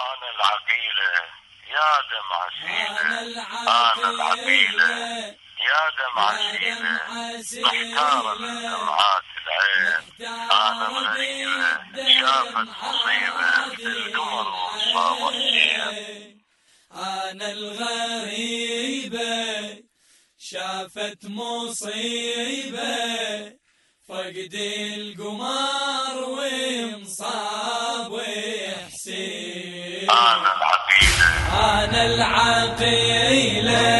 أنا العقيلة يا دمع سيلة أنا العقيلة يا دمع سيلة محتارة من دمعات العين أنا الغريبة شافت مصيبة القمر وصاب الشيخ. أنا الغريبة شافت مصيبة فقد القمر ومصاب حسين أنا العقيلة أنا العقيلة.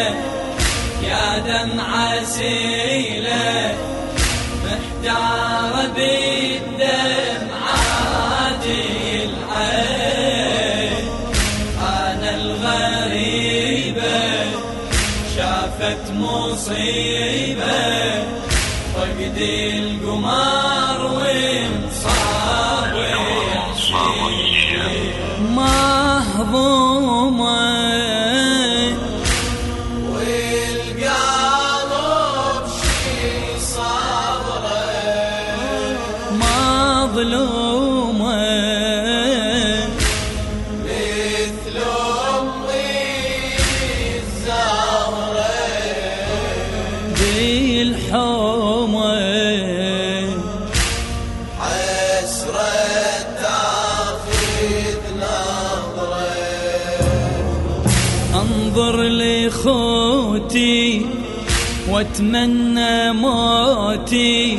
يا دمع سيلة. محتارة بالدمعات لخوتي وأتمنى موتي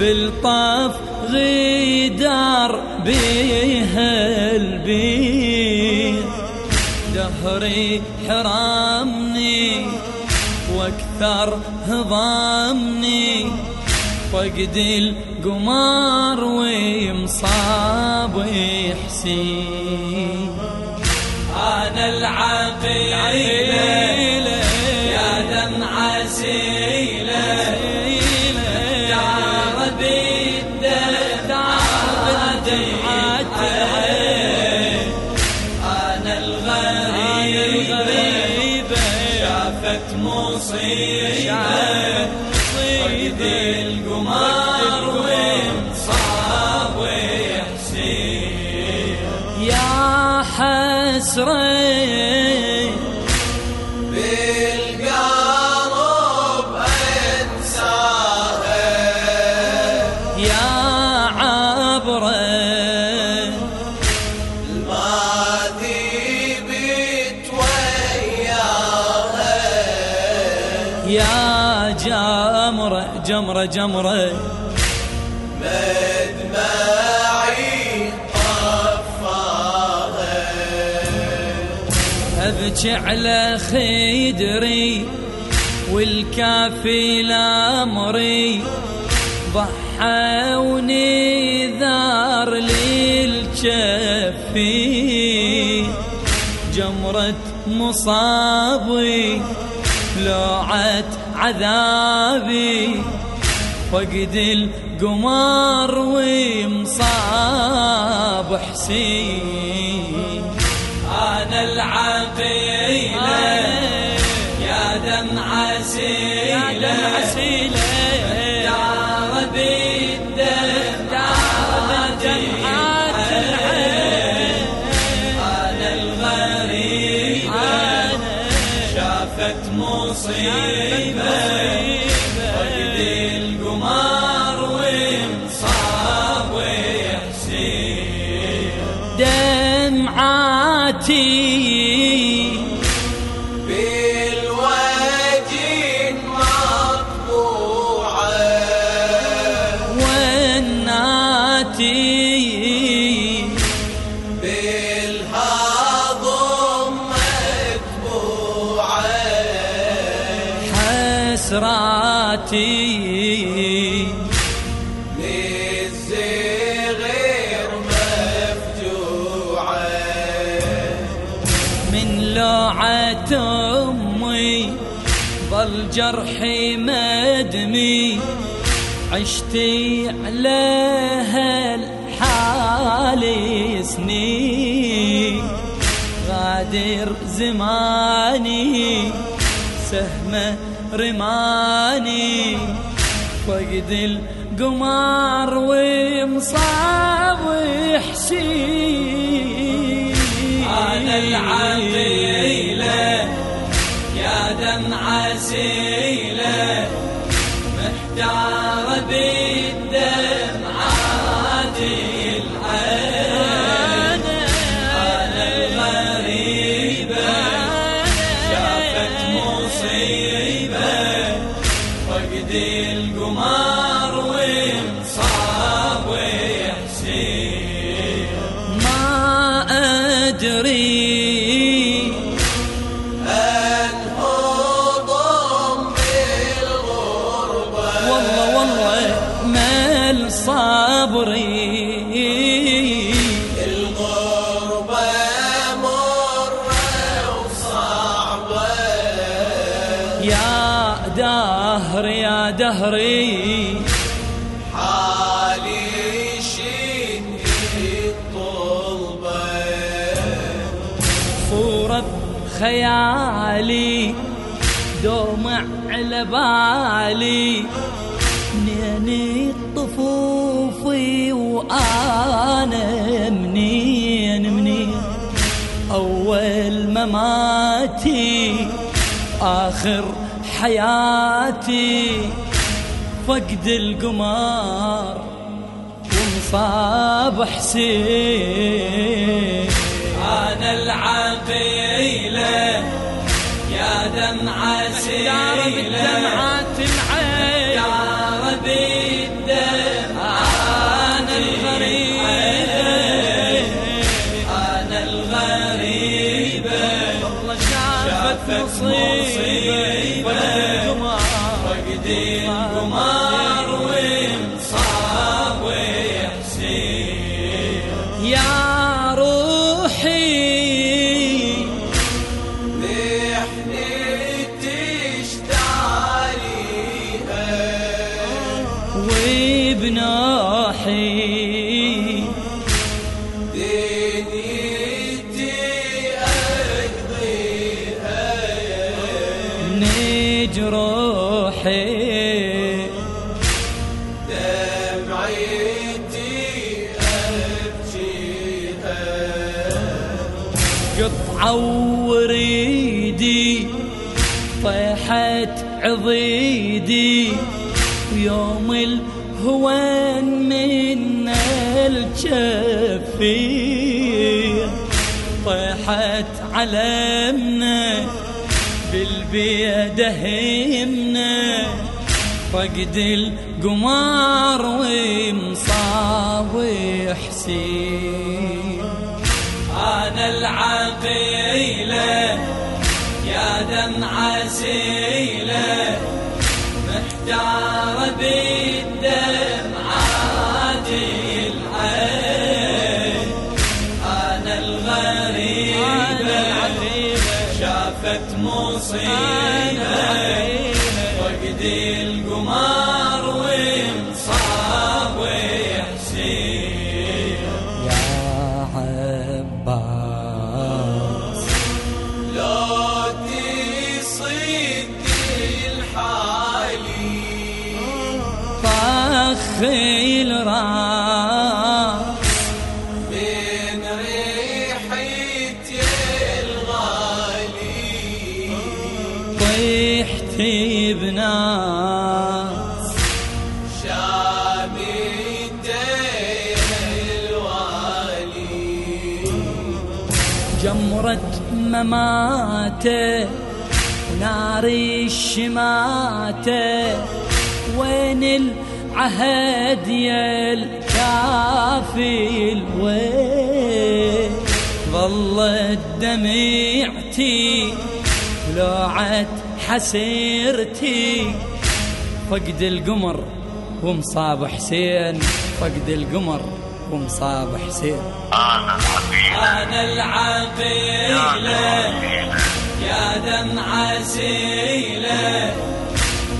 بالطاف غدار بها البيت دهري حرامني وأكثر هضامني. فقد القمار ومصاب حسين. أنا العقيلة يا دمع سيلة. دار بالدمعات حسرة. بالقلب أنساها. يا عبرة. الماضي بتوياها. يا جمرة جمرة جمرة. أبكي على خدري والكافي الأمري ضحى ونذار للجفي. جمرة مصابي لوعة عذابي. فقد القمر ومصاب حسين. مصيبة فقد القمر ومصاب حسين دمعاتي حسراتي للزغير مفجوعة من لوعة أمي ظل جرحي مدمي. عشتي على هالحال سنين. غادر زماني سهمة رماني فقد القمر ومصاب حسين العقيلة يا دمعة سيلة شافت مصيبة فقد القمر وانصاب ويحسين ما أدري والله والله مال صبري حالي شدي الطلبة. صورة بخيالي دومع على بالي. منين طفوفي وآنا منين منين. أول مماتي آخر حياتي. فقد القمر ومصاب حسين. أنا العقيلة يا دمعة سيلة. بالدمعات العين دار وانصاب ويحسين يا روحي. محنتي اشتعليها وبناحي قطعة وريدي طيحت عضيدي. ويوم الهوان من الجفية طيحت علمنا بالبيد همنا. فقد القمار ومصاوي حسين. أنا العقيلة يا دمعة سيلة محتار بالدمعات العين أنا الغريبة شافت مصيبة طخي الراس من ريحتي الغالي. طيحتي بناس شامتين الوالي. جمرة مماتة ونار الشماتة. وين العهد يا الكافي الوين ظلت دمعتي ولوعت حسيرتي. فقد القمر ومصاب حسين فقد القمر ومصاب حسين. أنا العقيلة أنا العقيلة يا دمعة سيلة.